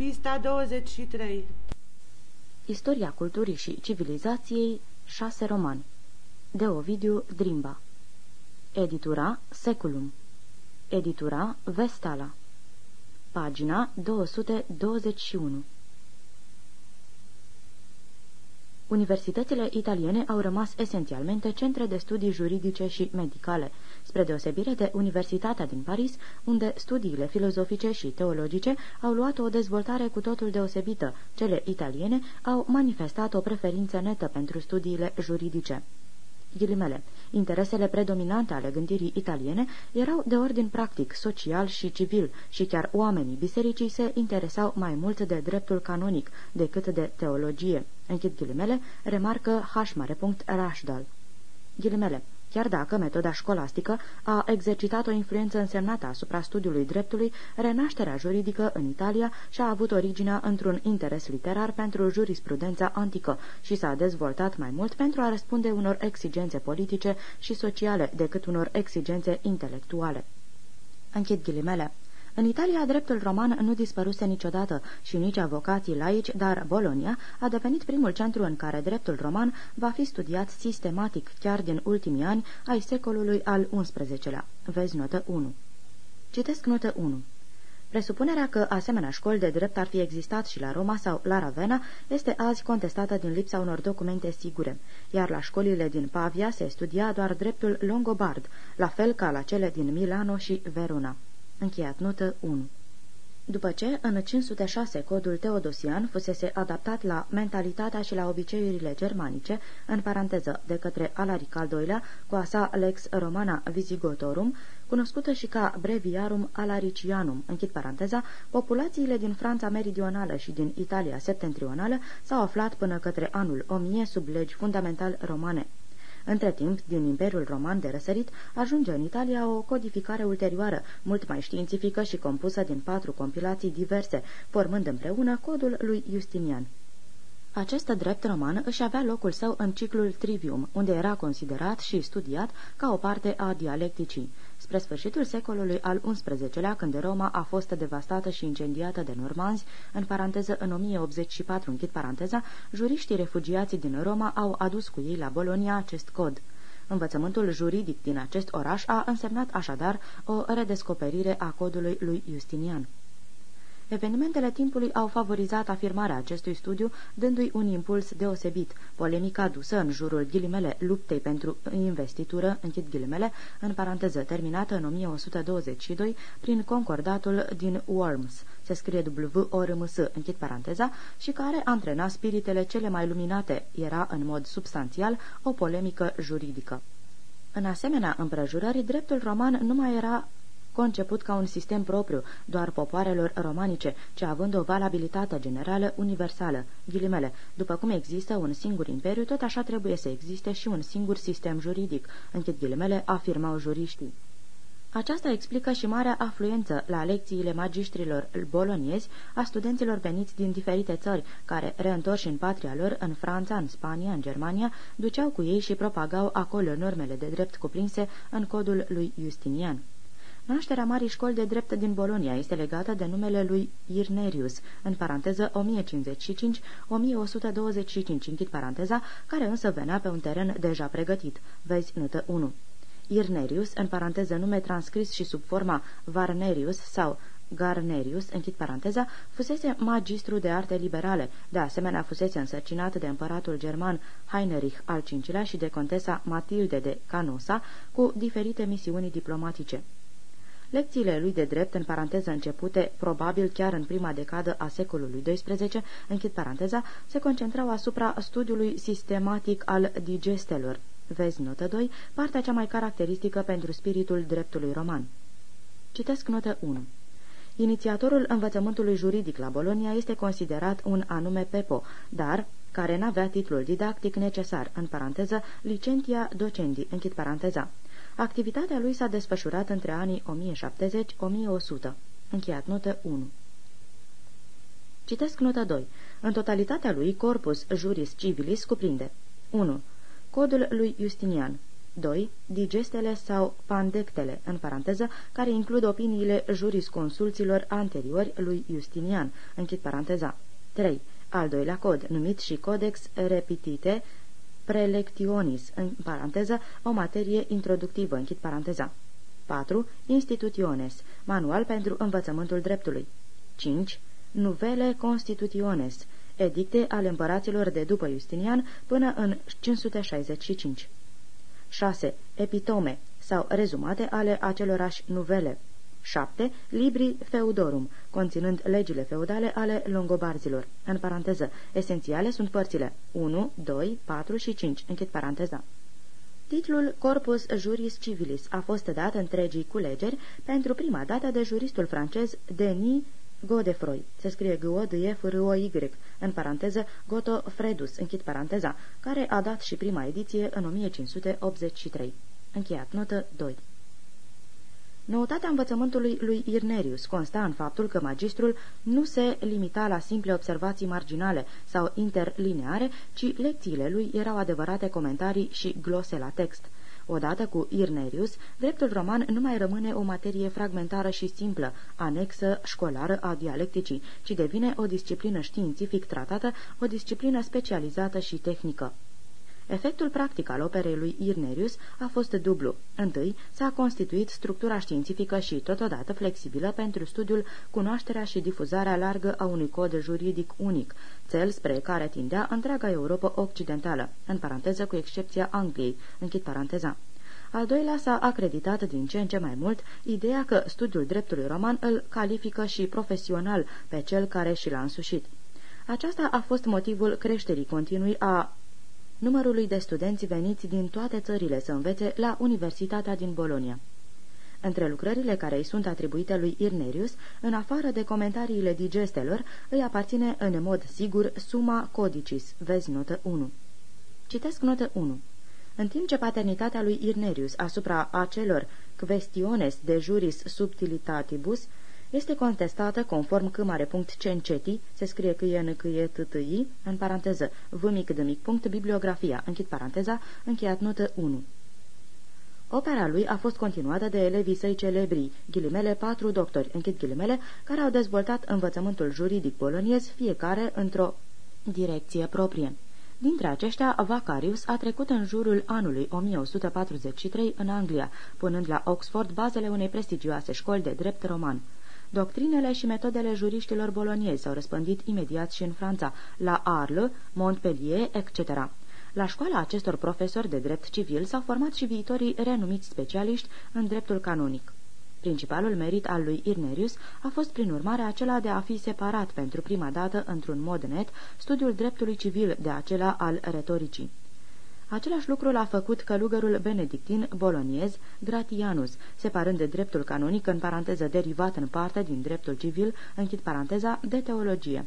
Pista 23 Istoria culturii și civilizației 6 roman. De Ovidiu Drimba. Editura Seculum. Editura Vestala. Pagina 221 Universitățile italiene au rămas esențialmente centre de studii juridice și medicale, spre deosebire de Universitatea din Paris, unde studiile filozofice și teologice au luat o dezvoltare cu totul deosebită. Cele italiene au manifestat o preferință netă pentru studiile juridice. Ghilimele. Interesele predominante ale gândirii italiene erau de ordin practic, social și civil și chiar oamenii bisericii se interesau mai mult de dreptul canonic decât de teologie. Închid ghilimele, remarcă H. Rashdal. Ghilimele. Chiar dacă metoda școlastică a exercitat o influență însemnată asupra studiului dreptului, renașterea juridică în Italia și-a avut originea într-un interes literar pentru jurisprudența antică și s-a dezvoltat mai mult pentru a răspunde unor exigențe politice și sociale decât unor exigențe intelectuale. Închid ghilimele. În Italia, dreptul roman nu dispăruse niciodată și nici avocații laici, dar Bologna a devenit primul centru în care dreptul roman va fi studiat sistematic chiar din ultimii ani ai secolului al XI-lea. Vezi notă 1. Citesc notă 1. Presupunerea că asemenea școli de drept ar fi existat și la Roma sau la Ravenna este azi contestată din lipsa unor documente sigure, iar la școlile din Pavia se studia doar dreptul longobard, la fel ca la cele din Milano și Verona. Încheiat notă 1 după ce, în 506, codul teodosian fusese adaptat la mentalitatea și la obiceiurile germanice, în paranteză, de către Alaric al II-lea, cu a sa Lex Romana Visigotorum, cunoscută și ca Breviarum Alaricianum, închid paranteza, populațiile din Franța meridională și din Italia septentrională s-au aflat până către anul 1000 sub legi fundamental romane. Între timp, din Imperiul Roman de răsărit, ajunge în Italia o codificare ulterioară, mult mai științifică și compusă din patru compilații diverse, formând împreună codul lui Justinian. Acest drept roman își avea locul său în ciclul Trivium, unde era considerat și studiat ca o parte a dialecticii. Spre sfârșitul secolului al XI-lea, când Roma a fost devastată și incendiată de normanzi, în paranteză în 1084, închid paranteza, juriștii refugiații din Roma au adus cu ei la Bolonia acest cod. Învățământul juridic din acest oraș a însemnat așadar o redescoperire a codului lui Justinian. Evenimentele timpului au favorizat afirmarea acestui studiu, dându-i un impuls deosebit. Polemica dusă în jurul ghilimele luptei pentru investitură, închid ghilimele, în paranteză terminată în 1122 prin concordatul din Worms, se scrie w o r m s închid paranteza, și care antrena spiritele cele mai luminate. Era, în mod substanțial, o polemică juridică. În asemenea împrejurări, dreptul roman nu mai era conceput ca un sistem propriu, doar popoarelor romanice, ci având o valabilitate generală universală. Ghilimele, după cum există un singur imperiu, tot așa trebuie să existe și un singur sistem juridic, închid ghilimele, afirmau juriștii. Aceasta explică și marea afluență la lecțiile magistrilor boloniezi a studenților veniți din diferite țări, care, reîntorși în patria lor, în Franța, în Spania, în Germania, duceau cu ei și propagau acolo normele de drept cuprinse în codul lui Justinian. Nașterea marii școli de drept din Bolonia este legată de numele lui Irnerius, în paranteză 1055-1125, închid paranteza, care însă venea pe un teren deja pregătit. Vezi notă 1. Irnerius, în paranteză nume transcris și sub forma Varnerius sau Garnerius, închid paranteza, fusese magistru de arte liberale, de asemenea fusese însărcinat de împăratul german Heinrich al V-lea și de contesa Matilde de Canosa cu diferite misiuni diplomatice. Lecțiile lui de drept, în paranteză începute, probabil chiar în prima decadă a secolului XII, închid paranteza, se concentrau asupra studiului sistematic al digestelor. Vezi notă 2, partea cea mai caracteristică pentru spiritul dreptului roman. Citesc notă 1. Inițiatorul învățământului juridic la Bolonia este considerat un anume Pepo, dar care n-avea titlul didactic necesar, în paranteză, licentia docendi, închid paranteza. Activitatea lui s-a desfășurat între anii 1070-1100. Încheiat notă 1. Citesc notă 2. În totalitatea lui, corpus juris civilis cuprinde 1. Codul lui Justinian 2. 2. Digestele sau pandectele, în paranteză, care includ opiniile jurisconsulților anteriori lui Justinian, închid paranteza. 3. Al doilea cod, numit și Codex Repetite Prelectionis, în paranteză, o materie introductivă, închid paranteza. 4. Institutiones, manual pentru învățământul dreptului. 5. Nuvele Constitutiones, edicte ale împăraților de după Justinian până în 565. 6. Epitome sau rezumate ale acelorași nuvele. 7. Libri Feudorum, conținând legile feudale ale longobarzilor. În paranteză, esențiale sunt părțile 1, 2, 4 și 5. Închid paranteza. Titlul Corpus Juris Civilis a fost dat întregii culegeri pentru prima dată de juristul francez Denis Godefroy, se scrie g o d e f r o y în paranteză Goto Fredus, închid paranteza, care a dat și prima ediție în 1583. Încheiat notă 2. Noutatea învățământului lui Irnerius consta în faptul că magistrul nu se limita la simple observații marginale sau interlineare, ci lecțiile lui erau adevărate comentarii și glose la text. Odată cu Irnerius, dreptul roman nu mai rămâne o materie fragmentară și simplă, anexă școlară a dialecticii, ci devine o disciplină științific tratată, o disciplină specializată și tehnică. Efectul practic al operei lui Irnerius a fost dublu. Întâi, s-a constituit structura științifică și totodată flexibilă pentru studiul, cunoașterea și difuzarea largă a unui cod juridic unic, cel spre care tindea întreaga Europa occidentală, în paranteză cu excepția Angliei, închid paranteza. Al doilea s-a acreditat din ce în ce mai mult ideea că studiul dreptului roman îl califică și profesional pe cel care și l-a însușit. Aceasta a fost motivul creșterii continui a numărului de studenți veniți din toate țările să învețe la Universitatea din Bolonia. Între lucrările care îi sunt atribuite lui Irnerius, în afară de comentariile digestelor, îi aparține în mod sigur Suma Codicis, vezi notă 1. Citesc notă 1. În timp ce paternitatea lui Irnerius asupra acelor questiones de juris subtilitatibus este contestată conform c mare punct cenceti, se scrie că e n că e i, în paranteză, v mic de mic punct bibliografia, închid paranteza, încheiat notă 1. Opera lui a fost continuată de elevii săi celebri, ghilimele patru doctori, închid ghilimele, care au dezvoltat învățământul juridic poloniez, fiecare într-o direcție proprie. Dintre aceștia, Vacarius a trecut în jurul anului 1143 în Anglia, punând la Oxford bazele unei prestigioase școli de drept roman. Doctrinele și metodele juriștilor boloniezi s-au răspândit imediat și în Franța, la Arles, Montpellier, etc. La școala acestor profesori de drept civil s-au format și viitorii renumiți specialiști în dreptul canonic. Principalul merit al lui Irnerius a fost prin urmare acela de a fi separat pentru prima dată într-un mod net studiul dreptului civil de acela al retoricii. Același lucru l-a făcut călugărul benedictin boloniez Gratianus, separând de dreptul canonic în paranteză derivat în parte din dreptul civil, închid paranteza, de teologie.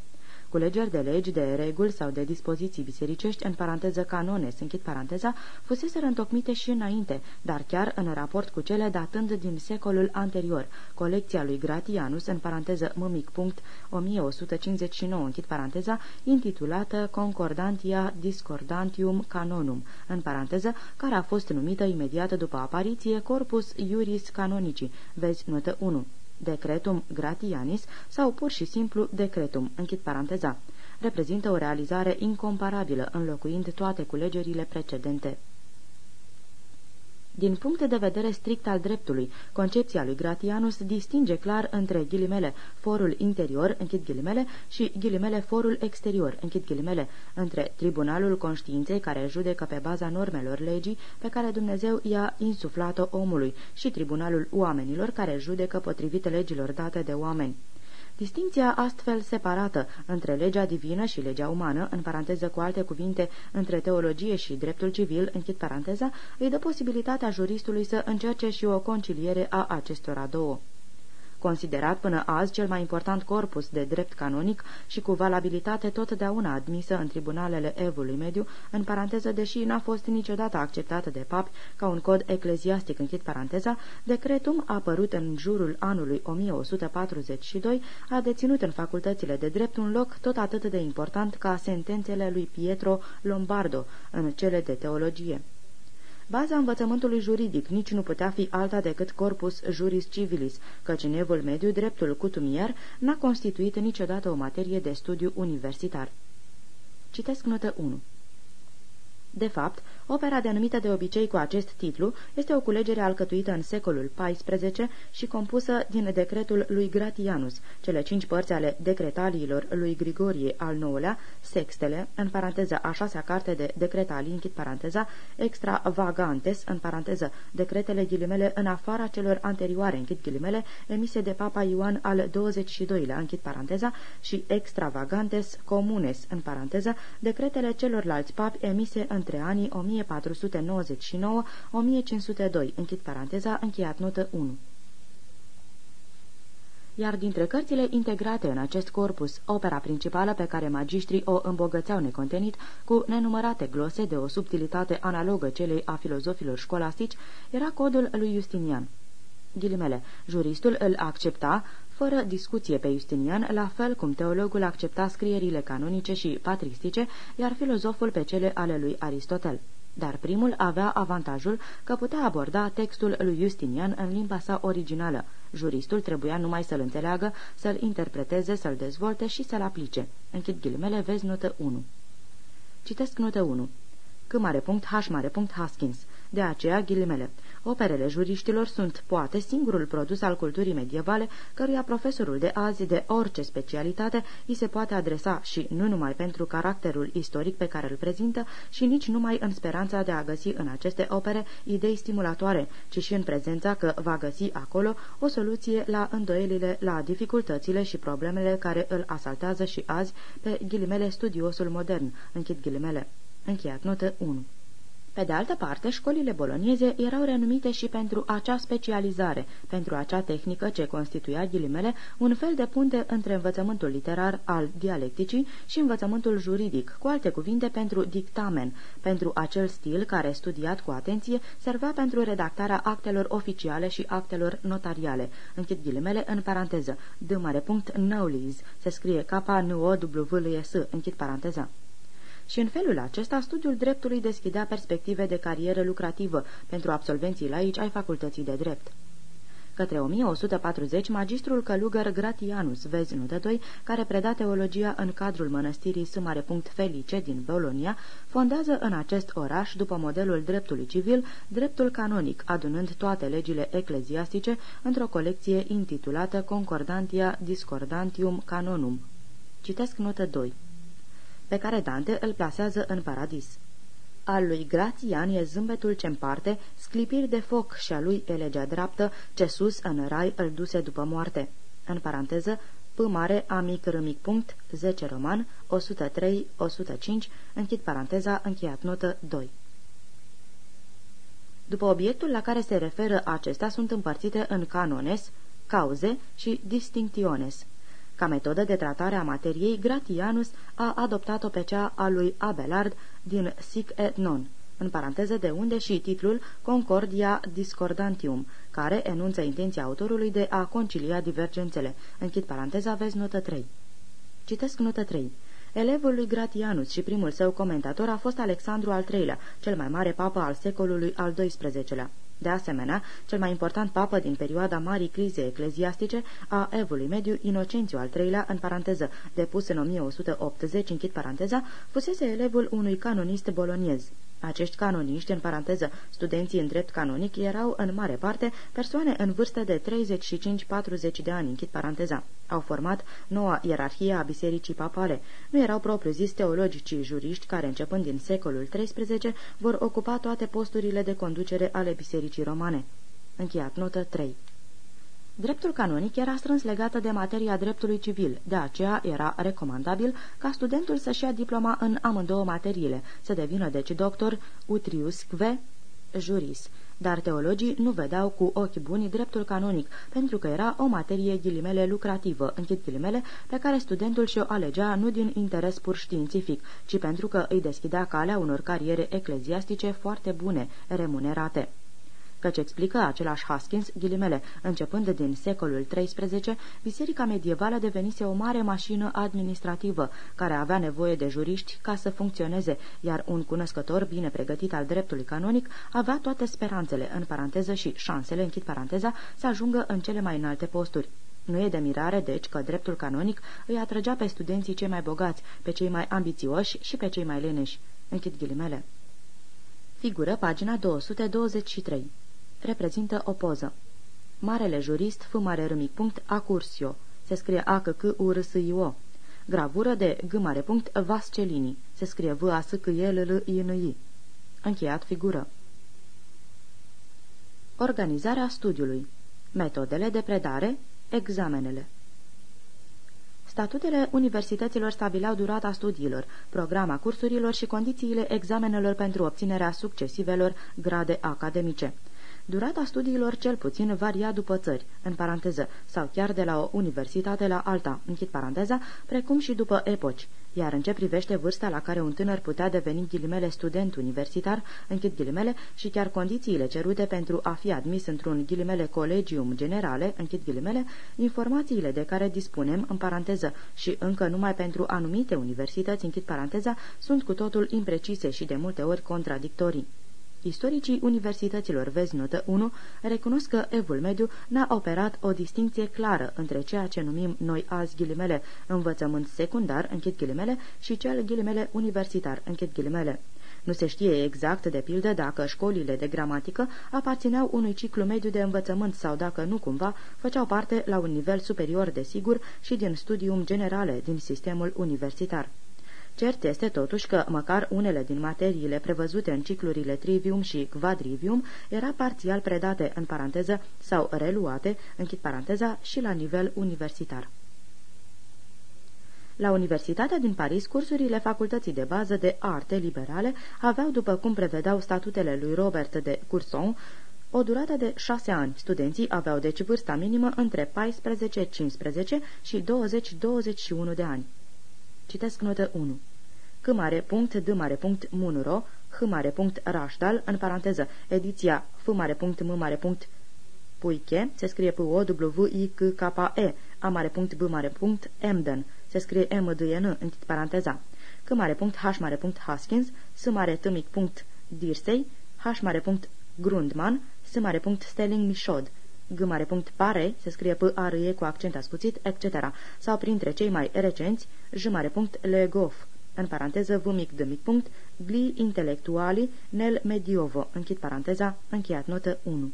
Culegeri de legi, de reguli sau de dispoziții bisericești, în paranteză canone, închid paranteza, fuseseră întocmite și înainte, dar chiar în raport cu cele datând din secolul anterior. Colecția lui Gratianus, în paranteză mâmic punct 1159, închid paranteza, intitulată Concordantia Discordantium Canonum, în paranteză, care a fost numită imediat după apariție Corpus Iuris Canonici, vezi notă 1 decretum gratianis sau pur și simplu decretum, închid paranteza. Reprezintă o realizare incomparabilă, înlocuind toate culegerile precedente. Din punct de vedere strict al dreptului, concepția lui Gratianus distinge clar între ghilimele forul interior, închid ghilimele, și ghilimele forul exterior, închid ghilimele, între tribunalul conștiinței care judecă pe baza normelor legii pe care Dumnezeu i-a insuflat-o omului și tribunalul oamenilor care judecă potrivit legilor date de oameni. Distinția astfel separată între legea divină și legea umană, în paranteză cu alte cuvinte, între teologie și dreptul civil, închid paranteza, îi dă posibilitatea juristului să încerce și o conciliere a acestora două considerat până azi cel mai important corpus de drept canonic și cu valabilitate totdeauna admisă în tribunalele Evului Mediu, în paranteză, deși n-a fost niciodată acceptată de papi ca un cod ecleziastic, închid paranteza, decretum apărut în jurul anului 1142 a deținut în facultățile de drept un loc tot atât de important ca sentențele lui Pietro Lombardo în cele de teologie. Baza învățământului juridic nici nu putea fi alta decât corpus juris civilis, căci în evul mediu dreptul cutumier n-a constituit niciodată o materie de studiu universitar. Citesc notă 1. De fapt, opera denumită de obicei cu acest titlu este o culegere alcătuită în secolul XIV și compusă din decretul lui Gratianus, cele cinci părți ale decretaliilor lui Grigorie al IX-lea, sextele, în paranteză a șasea carte de decretalii, închid paranteza, extravagantes, în paranteză, decretele ghilimele în afara celor anterioare, închid ghilimele, emise de Papa Ioan al XXII-lea, închid paranteza, și extravagantes comunes, în paranteză, decretele celorlalți papi emise în între anii 1499-1502, închid paranteza, încheiat notă 1 iar dintre cărțile integrate în acest corpus, opera principală pe care magistrii o îmbogățeau necontenit cu nenumărate glose de o subtilitate analogă celei a filozofilor școlastici, era codul lui Justinian. Ghilimele, juristul îl accepta fără discuție pe Justinian, la fel cum teologul accepta scrierile canonice și patristice, iar filozoful pe cele ale lui Aristotel. Dar primul avea avantajul că putea aborda textul lui Justinian în limba sa originală. Juristul trebuia numai să-l înțeleagă, să-l interpreteze, să-l dezvolte și să-l aplice. Închid ghilimele, vezi notă 1. Citesc notă 1. C mare punct, H mare punct, Haskins. De aceea, ghilimele, Operele juriștilor sunt, poate, singurul produs al culturii medievale căruia profesorul de azi de orice specialitate îi se poate adresa și nu numai pentru caracterul istoric pe care îl prezintă și nici numai în speranța de a găsi în aceste opere idei stimulatoare, ci și în prezența că va găsi acolo o soluție la îndoielile, la dificultățile și problemele care îl asaltează și azi pe ghilimele studiosul modern, închid ghilimele. Încheiat notă 1 pe de altă parte, școlile bolonieze erau renumite și pentru acea specializare, pentru acea tehnică ce constituia ghilimele un fel de punte între învățământul literar al dialecticii și învățământul juridic, cu alte cuvinte pentru dictamen, pentru acel stil care, studiat cu atenție, servea pentru redactarea actelor oficiale și actelor notariale. Închid ghilimele în paranteză. D mare punct, Knowles, se scrie K-N-O-W-L-S, închid paranteza și în felul acesta studiul dreptului deschidea perspective de carieră lucrativă pentru absolvenții laici ai facultății de drept. Către 1140, magistrul călugăr Gratianus, vezi notă 2, care preda teologia în cadrul mănăstirii S. Felice din Bolonia, fondează în acest oraș, după modelul dreptului civil, dreptul canonic, adunând toate legile ecleziastice într-o colecție intitulată Concordantia Discordantium Canonum. Citesc notă 2 pe care Dante îl plasează în paradis. Al lui Grațian e zâmbetul ce împarte, sclipiri de foc și a lui e legea dreaptă, ce sus în rai îl duse după moarte. În paranteză, P mare A mic R mic punct 10 roman 103-105 închid paranteza încheiat notă 2. După obiectul la care se referă acestea sunt împărțite în canones, cauze și distinctiones. Ca metodă de tratare a materiei, Gratianus a adoptat-o pe cea a lui Abelard din Sic et Non, în paranteză de unde și titlul Concordia Discordantium, care enunță intenția autorului de a concilia divergențele. Închid paranteza, vezi notă 3. Citesc notă 3. Elevul lui Gratianus și primul său comentator a fost Alexandru al III-lea, cel mai mare papă al secolului al XII-lea. De asemenea, cel mai important papă din perioada marii crize ecleziastice a evului mediu, Inocențiu al III-lea, în paranteză, depus în 1180, închid paranteza, fusese elevul unui canonist boloniez. Acești canoniști, în paranteză, studenții în drept canonic, erau în mare parte persoane în vârstă de 35-40 de ani, închid paranteza. Au format noua ierarhie a bisericii papale. Nu erau propriu-zis teologi, ci juriști care, începând din secolul XIII, vor ocupa toate posturile de conducere ale bisericii romane. Încheiat notă 3 Dreptul canonic era strâns legată de materia dreptului civil, de aceea era recomandabil ca studentul să-și ia diploma în amândouă materiile, să devină deci doctor utriusque juris. Dar teologii nu vedeau cu ochi buni dreptul canonic, pentru că era o materie ghilimele lucrativă, închid ghilimele, pe care studentul și-o alegea nu din interes pur științific, ci pentru că îi deschidea calea unor cariere ecleziastice foarte bune, remunerate. Căci explică același Haskins, ghilimele, începând din secolul XIII, biserica medievală devenise o mare mașină administrativă, care avea nevoie de juriști ca să funcționeze, iar un cunoscător bine pregătit al dreptului canonic avea toate speranțele, în paranteză și șansele, închid paranteza, să ajungă în cele mai înalte posturi. Nu e de mirare, deci, că dreptul canonic îi atrăgea pe studenții cei mai bogați, pe cei mai ambițioși și pe cei mai leneși. Închid ghilimele. Figură pagina 223. Reprezintă o poză. Marele jurist, f. Mare râmic punct, acursio. Se scrie a c c u r s i o. Gravură de g. Mare punct, Vascelini. Se scrie v. A s c e l l i n i. Încheiat figură. Organizarea studiului. Metodele de predare. Examenele. Statutele universităților stabileau durata studiilor, programa cursurilor și condițiile examenelor pentru obținerea succesivelor grade academice. Durata studiilor cel puțin varia după țări, în paranteză, sau chiar de la o universitate la alta, închid paranteza, precum și după epoci. Iar în ce privește vârsta la care un tânăr putea deveni ghilimele student universitar, închid ghilimele, și chiar condițiile cerute pentru a fi admis într-un ghilimele colegium generale, închid ghilimele, informațiile de care dispunem, în paranteză, și încă numai pentru anumite universități, închid paranteza, sunt cu totul imprecise și de multe ori contradictorii. Istoricii universităților, vezi notă 1, recunosc că evul mediu n-a operat o distinție clară între ceea ce numim noi azi ghilimele învățământ secundar, închid ghilimele, și cel ghilimele universitar, închid ghilimele. Nu se știe exact, de pildă, dacă școlile de gramatică aparțineau unui ciclu mediu de învățământ sau dacă nu cumva făceau parte la un nivel superior de sigur și din studium generale din sistemul universitar. Cert este totuși că măcar unele din materiile prevăzute în ciclurile trivium și quadrivium era parțial predate în paranteză sau reluate, închid paranteza, și la nivel universitar. La Universitatea din Paris, cursurile facultății de bază de arte liberale aveau, după cum prevedeau statutele lui Robert de Courson, o durată de șase ani. Studenții aveau deci vârsta minimă între 14-15 și 20-21 de ani. Citesc notă 1. C mare punct, D mare punct, Munro, H mare punct, Rașdal, în paranteză, ediția F mare punct, M mare punct, Puiche, se scrie p o w i c k e A mare punct, B mare punct, Emden, se scrie M D N, închid paranteza, C mare punct, H mare punct, Haskins, S mare T mic punct, Dirsey, H mare punct, Grundman, S mare punct, Stelling Michaud, G mare punct pare, se scrie p a r e cu accent ascuțit, etc. Sau printre cei mai recenți, J mare punct Le Goff, în paranteză v mic de mic punct, gli intelectuali nel mediovo, închid paranteza, încheiat notă 1.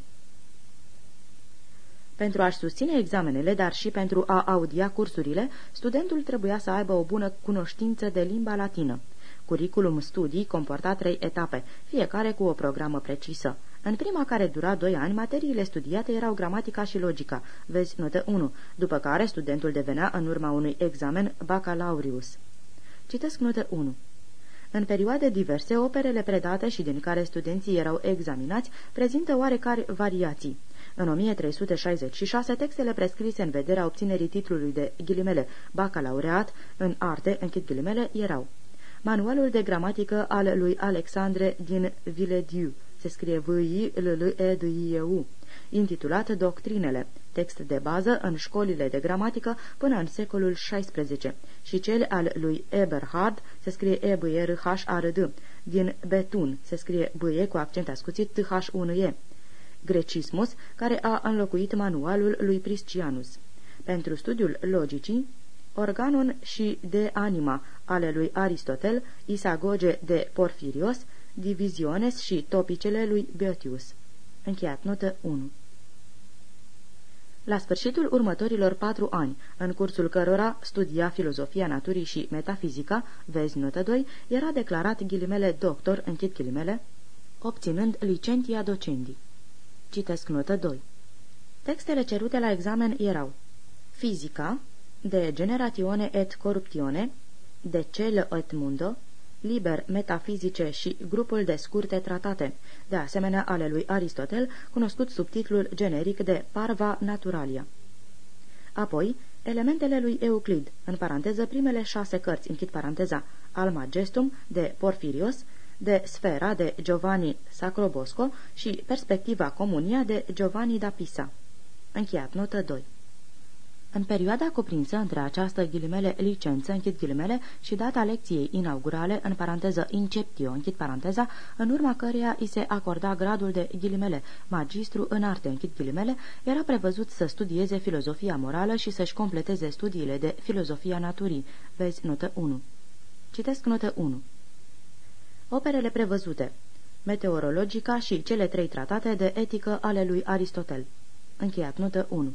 Pentru a-și susține examenele, dar și pentru a audia cursurile, studentul trebuia să aibă o bună cunoștință de limba latină. Curiculum studii comporta trei etape, fiecare cu o programă precisă. În prima care dura doi ani, materiile studiate erau gramatica și logica, vezi notă 1, după care studentul devenea în urma unui examen bacalaureus. Citesc notă 1. În perioade diverse, operele predate și din care studenții erau examinați prezintă oarecare variații. În 1366, textele prescrise în vederea obținerii titlului de ghilimele bacalaureat în arte, închid ghilimele, erau Manualul de gramatică al lui Alexandre din Villedieu, se scrie v i l l e d i e u intitulat Doctrinele, text de bază în școlile de gramatică până în secolul XVI, și cel al lui Eberhard, se scrie e b r h a r d. Din Betun, se scrie b e cu accent ascuțit t h 1 e. Grecismus, care a înlocuit manualul lui Priscianus. Pentru studiul logicii, Organon și de anima ale lui Aristotel, Isagoge de Porfirios, Diviziones și topicele lui Boetius. Încheiat notă 1 la sfârșitul următorilor patru ani, în cursul cărora studia filozofia naturii și metafizica, vezi notă 2, era declarat ghilimele doctor, închid ghilimele, obținând licentia docendi. Citesc notă 2. Textele cerute la examen erau Fizica, de generatione et corruptione, de cele et mundo, liber metafizice și grupul de scurte tratate, de asemenea ale lui Aristotel, cunoscut sub titlul generic de Parva Naturalia. Apoi, elementele lui Euclid, în paranteză primele șase cărți, închid paranteza, Alma Gestum, de Porfirios, de Sfera de Giovanni Sacrobosco și Perspectiva Comunia de Giovanni da Pisa. Încheiat notă 2 în perioada cuprinsă între această ghilimele licență, închid ghilimele, și data lecției inaugurale, în paranteză inceptio, închid paranteza, în urma căreia îi se acorda gradul de ghilimele magistru în arte, închid ghilimele, era prevăzut să studieze filozofia morală și să-și completeze studiile de filozofia naturii. Vezi notă 1. Citesc notă 1. Operele prevăzute Meteorologica și cele trei tratate de etică ale lui Aristotel. Încheiat notă 1.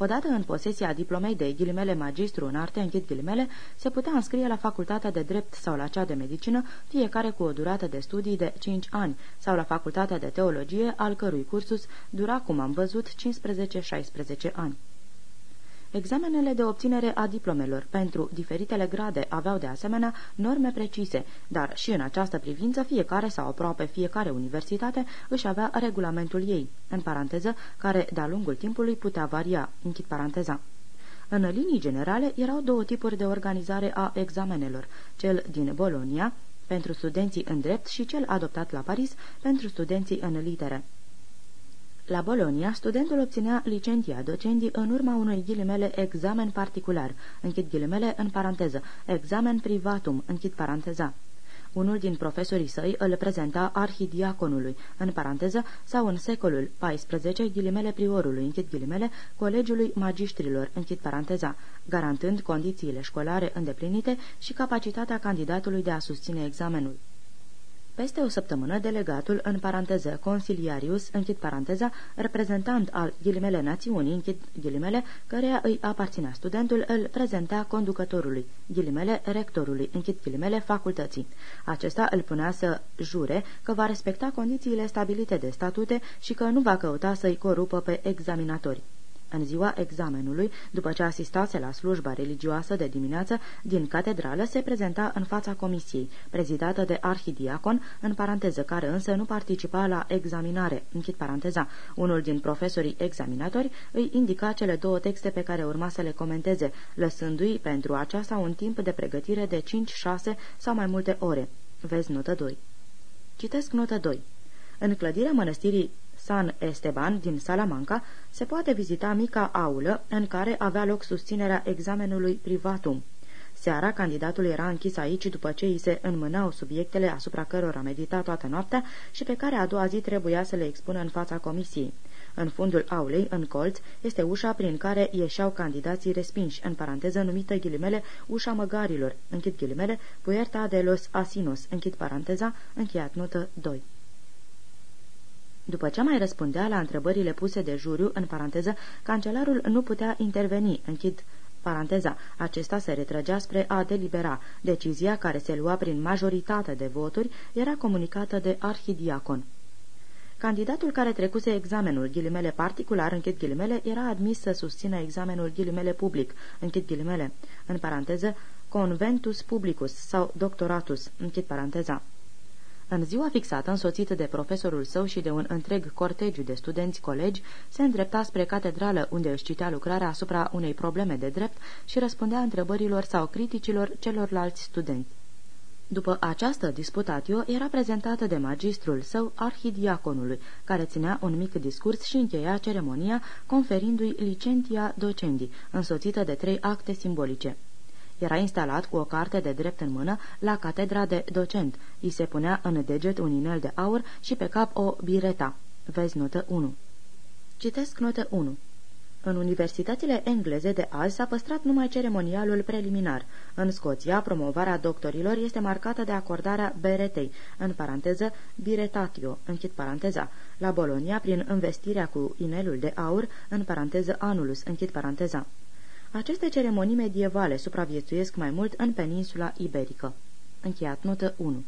Odată în posesia diplomei de ghilimele magistru în arte, închid ghilimele, se putea înscrie la facultatea de drept sau la cea de medicină, fiecare cu o durată de studii de 5 ani, sau la facultatea de teologie, al cărui cursus dura, cum am văzut, 15-16 ani. Examenele de obținere a diplomelor pentru diferitele grade aveau de asemenea norme precise, dar și în această privință fiecare sau aproape fiecare universitate își avea regulamentul ei, în paranteză, care de-a lungul timpului putea varia, închid paranteza. În linii generale erau două tipuri de organizare a examenelor, cel din Bolonia, pentru studenții în drept și cel adoptat la Paris pentru studenții în litere. La Bolonia, studentul obținea licentia docendi în urma unui ghilimele examen particular, închid ghilimele în paranteză, examen privatum, închid paranteza. Unul din profesorii săi îl prezenta arhidiaconului, în paranteză, sau în secolul XIV, ghilimele priorului, închid ghilimele, colegiului magistrilor, închid paranteza, garantând condițiile școlare îndeplinite și capacitatea candidatului de a susține examenul. Peste o săptămână, delegatul, în paranteză, consiliarius, închid paranteza, reprezentant al ghilimele națiunii, închid ghilimele, căreia îi aparținea studentul, îl prezenta conducătorului, ghilimele rectorului, închid ghilimele, facultății. Acesta îl punea să jure că va respecta condițiile stabilite de statute și că nu va căuta să-i corupă pe examinatori. În ziua examenului, după ce asistase la slujba religioasă de dimineață, din catedrală se prezenta în fața comisiei, prezidată de arhidiacon, în paranteză, care însă nu participa la examinare, închid paranteza. Unul din profesorii examinatori îi indica cele două texte pe care urma să le comenteze, lăsându-i pentru aceasta un timp de pregătire de 5, 6 sau mai multe ore. Vezi notă 2. Citesc notă 2. În clădirea mănăstirii San Esteban din Salamanca se poate vizita mica aulă în care avea loc susținerea examenului privatum. Seara, candidatul era închis aici după ce îi se înmânau subiectele asupra cărora medita toată noaptea și pe care a doua zi trebuia să le expună în fața comisiei. În fundul aulei, în colț, este ușa prin care ieșeau candidații respinși, în paranteză numită ghilimele ușa măgarilor, închid ghilimele, puerta de los asinos, închid paranteza, încheiat notă 2. După ce mai răspundea la întrebările puse de juriu, în paranteză, cancelarul nu putea interveni, închid paranteza, acesta se retrăgea spre a delibera. Decizia, care se lua prin majoritate de voturi, era comunicată de arhidiacon. Candidatul care trecuse examenul ghilimele particular, închid ghilimele, era admis să susțină examenul ghilimele public, închid ghilimele, în paranteză, conventus publicus sau doctoratus, închid paranteza. În ziua fixată, însoțită de profesorul său și de un întreg cortegiu de studenți colegi, se îndrepta spre catedrală, unde își citea lucrarea asupra unei probleme de drept și răspundea întrebărilor sau criticilor celorlalți studenți. După această disputatio, era prezentată de magistrul său, arhidiaconului, care ținea un mic discurs și încheia ceremonia, conferindu-i licentia docendi, însoțită de trei acte simbolice. Era instalat cu o carte de drept în mână la catedra de docent. Îi se punea în deget un inel de aur și pe cap o bireta. Vezi notă 1. Citesc notă 1. În universitățile engleze de azi s-a păstrat numai ceremonialul preliminar. În Scoția, promovarea doctorilor este marcată de acordarea beretei, în paranteză biretatio, închid paranteza, la Bolonia prin investirea cu inelul de aur, în paranteză anulus, închid paranteza. Aceste ceremonii medievale supraviețuiesc mai mult în peninsula iberică. Încheiat notă 1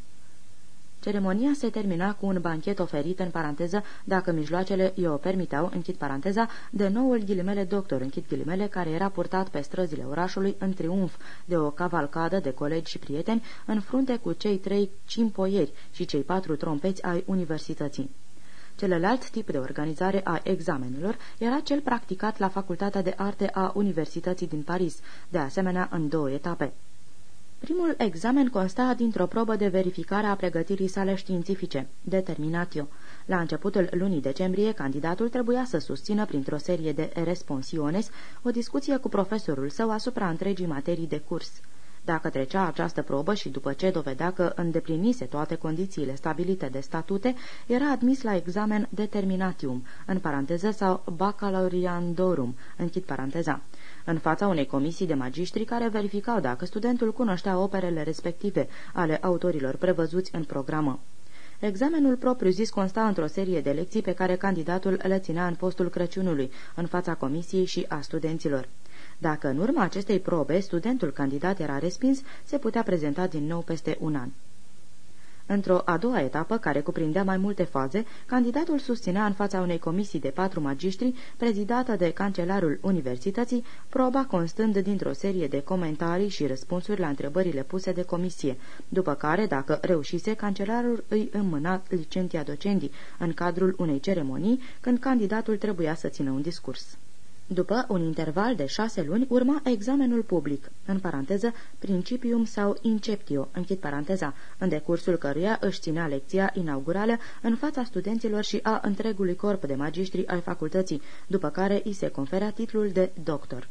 Ceremonia se termina cu un banchet oferit în paranteză, dacă mijloacele i-o permiteau, închid paranteza, de noul ghilimele doctor, închid ghilimele, care era purtat pe străzile orașului în triumf de o cavalcadă de colegi și prieteni, în frunte cu cei trei cimpoieri și cei patru trompeți ai universității. Celălalt tip de organizare a examenelor era cel practicat la Facultatea de Arte a Universității din Paris, de asemenea în două etape. Primul examen consta dintr-o probă de verificare a pregătirii sale științifice, determinatio. La începutul lunii decembrie, candidatul trebuia să susțină printr-o serie de responsiones o discuție cu profesorul său asupra întregii materii de curs. Dacă trecea această probă și după ce dovedea că îndeplinise toate condițiile stabilite de statute, era admis la examen determinatium, în paranteză sau baccalaureandorum, închid paranteza, în fața unei comisii de magistri care verificau dacă studentul cunoștea operele respective ale autorilor prevăzuți în programă. Examenul propriu-zis consta într-o serie de lecții pe care candidatul le ținea în postul Crăciunului, în fața comisiei și a studenților. Dacă în urma acestei probe studentul candidat era respins, se putea prezenta din nou peste un an. Într-o a doua etapă, care cuprindea mai multe faze, candidatul susținea în fața unei comisii de patru magistri, prezidată de cancelarul universității, proba constând dintr-o serie de comentarii și răspunsuri la întrebările puse de comisie, după care, dacă reușise, cancelarul îi înmâna licentia docendii în cadrul unei ceremonii, când candidatul trebuia să țină un discurs. După un interval de șase luni, urma examenul public, în paranteză, principium sau inceptio, închid paranteza, în decursul căruia își ținea lecția inaugurală în fața studenților și a întregului corp de magistri ai facultății, după care îi se conferea titlul de doctor.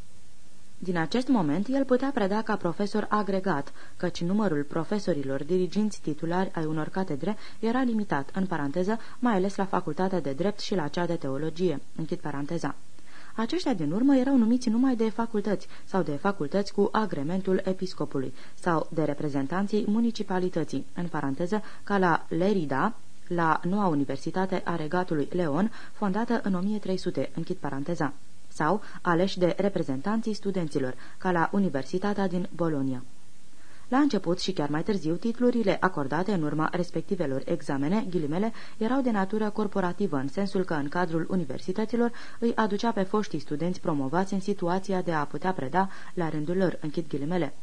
Din acest moment, el putea preda ca profesor agregat, căci numărul profesorilor diriginți titulari ai unor catedre era limitat, în paranteză, mai ales la facultatea de drept și la cea de teologie, închid paranteza. Aceștia din urmă erau numiți numai de facultăți sau de facultăți cu agrementul episcopului sau de reprezentanții municipalității, în paranteză, ca la Lerida, la noua Universitate a Regatului Leon, fondată în 1300, închid paranteza, sau aleși de reprezentanții studenților, ca la Universitatea din Bolonia. La început și chiar mai târziu, titlurile acordate în urma respectivelor examene, ghilimele, erau de natură corporativă, în sensul că în cadrul universităților îi aducea pe foștii studenți promovați în situația de a putea preda la rândul lor, închid ghilimele.